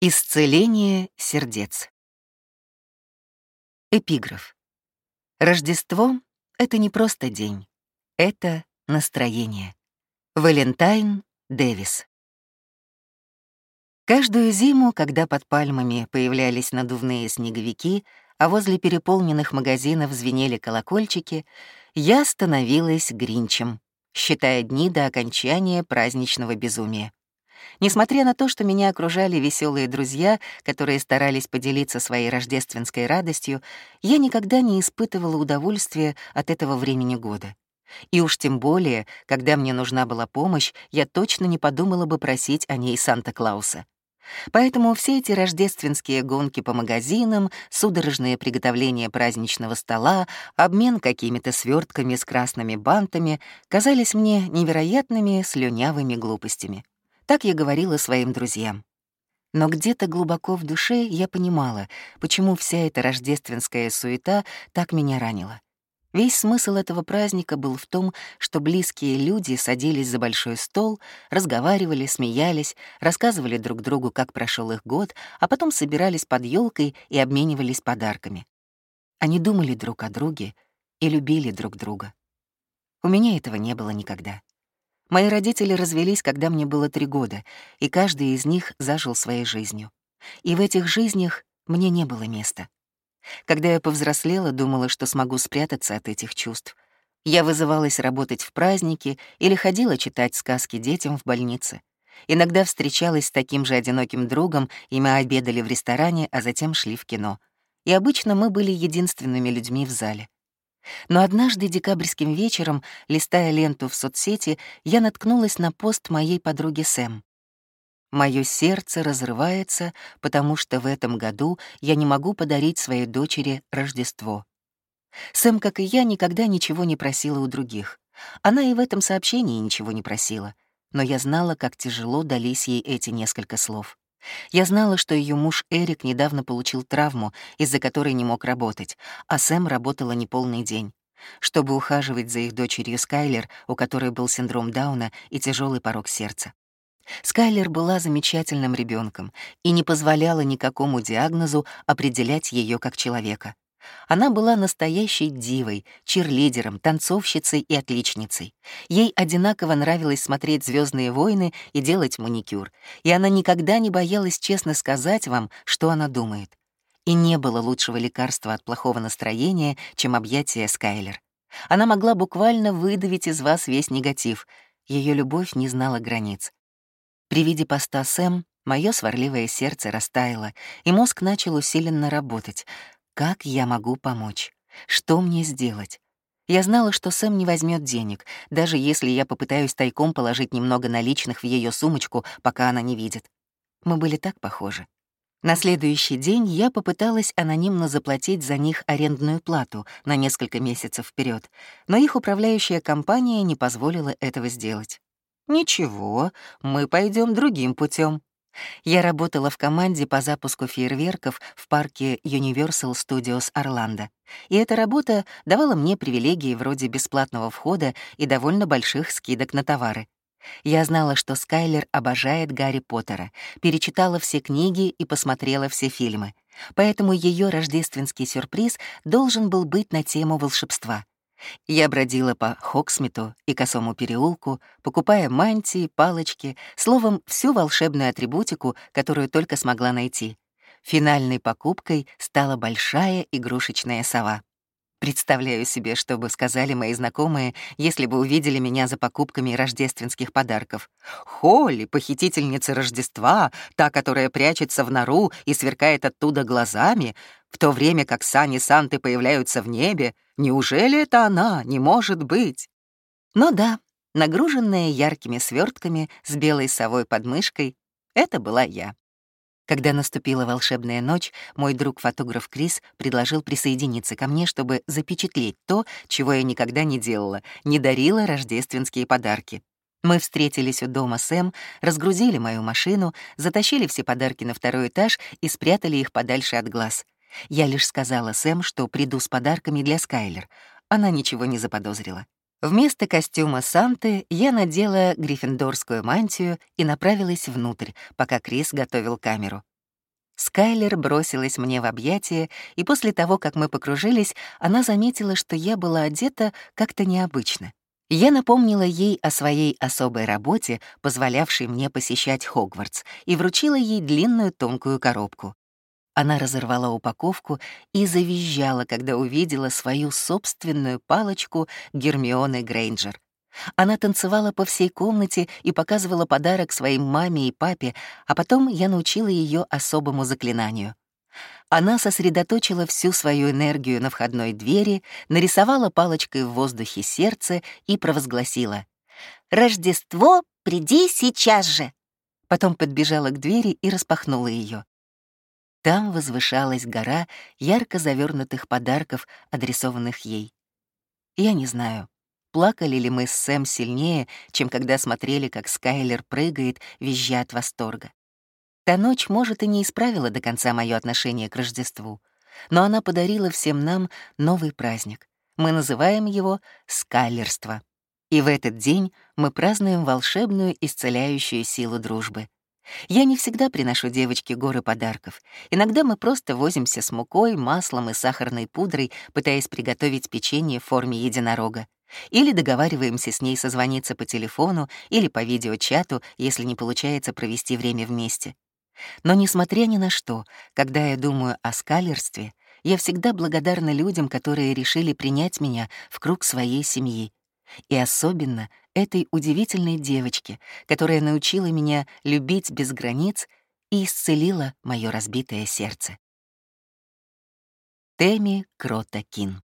Исцеление сердец. Эпиграф. Рождество — это не просто день, это настроение. Валентайн Дэвис. Каждую зиму, когда под пальмами появлялись надувные снеговики, а возле переполненных магазинов звенели колокольчики, я становилась гринчем, считая дни до окончания праздничного безумия. Несмотря на то, что меня окружали веселые друзья, которые старались поделиться своей рождественской радостью, я никогда не испытывала удовольствия от этого времени года. И уж тем более, когда мне нужна была помощь, я точно не подумала бы просить о ней Санта-Клауса. Поэтому все эти рождественские гонки по магазинам, судорожное приготовление праздничного стола, обмен какими-то свертками с красными бантами казались мне невероятными слюнявыми глупостями. Так я говорила своим друзьям. Но где-то глубоко в душе я понимала, почему вся эта рождественская суета так меня ранила. Весь смысл этого праздника был в том, что близкие люди садились за большой стол, разговаривали, смеялись, рассказывали друг другу, как прошел их год, а потом собирались под елкой и обменивались подарками. Они думали друг о друге и любили друг друга. У меня этого не было никогда. Мои родители развелись, когда мне было три года, и каждый из них зажил своей жизнью. И в этих жизнях мне не было места. Когда я повзрослела, думала, что смогу спрятаться от этих чувств. Я вызывалась работать в праздники или ходила читать сказки детям в больнице. Иногда встречалась с таким же одиноким другом, и мы обедали в ресторане, а затем шли в кино. И обычно мы были единственными людьми в зале. Но однажды декабрьским вечером, листая ленту в соцсети, я наткнулась на пост моей подруги Сэм. Моё сердце разрывается, потому что в этом году я не могу подарить своей дочери Рождество. Сэм, как и я, никогда ничего не просила у других. Она и в этом сообщении ничего не просила, но я знала, как тяжело дались ей эти несколько слов. Я знала, что ее муж Эрик недавно получил травму, из-за которой не мог работать, а Сэм работала неполный день. Чтобы ухаживать за их дочерью Скайлер, у которой был синдром Дауна и тяжелый порог сердца. Скайлер была замечательным ребенком и не позволяла никакому диагнозу определять ее как человека. Она была настоящей дивой, чирлидером, танцовщицей и отличницей. Ей одинаково нравилось смотреть Звездные войны» и делать маникюр, и она никогда не боялась честно сказать вам, что она думает. И не было лучшего лекарства от плохого настроения, чем объятие Скайлер. Она могла буквально выдавить из вас весь негатив. Ее любовь не знала границ. При виде поста Сэм Моё сварливое сердце растаяло, и мозг начал усиленно работать. Как я могу помочь? Что мне сделать? Я знала, что Сэм не возьмет денег, даже если я попытаюсь тайком положить немного наличных в ее сумочку, пока она не видит. Мы были так похожи. На следующий день я попыталась анонимно заплатить за них арендную плату на несколько месяцев вперед, но их управляющая компания не позволила этого сделать. «Ничего, мы пойдем другим путем, я работала в команде по запуску фейерверков в парке Universal Studios Орландо, и эта работа давала мне привилегии вроде бесплатного входа и довольно больших скидок на товары. Я знала, что Скайлер обожает Гарри Поттера, перечитала все книги и посмотрела все фильмы, поэтому ее рождественский сюрприз должен был быть на тему волшебства — я бродила по Хоксмиту и Косому переулку, покупая мантии, палочки, словом, всю волшебную атрибутику, которую только смогла найти. Финальной покупкой стала большая игрушечная сова. Представляю себе, что бы сказали мои знакомые, если бы увидели меня за покупками рождественских подарков. Холли, похитительница Рождества, та, которая прячется в нору и сверкает оттуда глазами, в то время как сани Санты появляются в небе, неужели это она? Не может быть. Но да, нагруженная яркими свертками с белой совой под мышкой, это была я. Когда наступила волшебная ночь, мой друг-фотограф Крис предложил присоединиться ко мне, чтобы запечатлеть то, чего я никогда не делала, не дарила рождественские подарки. Мы встретились у дома Сэм, разгрузили мою машину, затащили все подарки на второй этаж и спрятали их подальше от глаз. Я лишь сказала Сэм, что приду с подарками для Скайлер. Она ничего не заподозрила. Вместо костюма Санты я надела гриффиндорскую мантию и направилась внутрь, пока Крис готовил камеру. Скайлер бросилась мне в объятия, и после того, как мы покружились, она заметила, что я была одета как-то необычно. Я напомнила ей о своей особой работе, позволявшей мне посещать Хогвартс, и вручила ей длинную тонкую коробку. Она разорвала упаковку и завизжала, когда увидела свою собственную палочку Гермионы Грейнджер. Она танцевала по всей комнате и показывала подарок своим маме и папе, а потом я научила ее особому заклинанию. Она сосредоточила всю свою энергию на входной двери, нарисовала палочкой в воздухе сердце и провозгласила «Рождество, приди сейчас же!» Потом подбежала к двери и распахнула ее. Там возвышалась гора ярко завернутых подарков, адресованных ей. Я не знаю, плакали ли мы с Сэм сильнее, чем когда смотрели, как Скайлер прыгает, визжа от восторга. Та ночь, может, и не исправила до конца мое отношение к Рождеству, но она подарила всем нам новый праздник. Мы называем его «скайлерство». И в этот день мы празднуем волшебную исцеляющую силу дружбы. Я не всегда приношу девочке горы подарков. Иногда мы просто возимся с мукой, маслом и сахарной пудрой, пытаясь приготовить печенье в форме единорога. Или договариваемся с ней созвониться по телефону или по видеочату, если не получается провести время вместе. Но несмотря ни на что, когда я думаю о скалерстве, я всегда благодарна людям, которые решили принять меня в круг своей семьи. И особенно этой удивительной девочке, которая научила меня любить без границ и исцелила мое разбитое сердце. Теми Крота Кин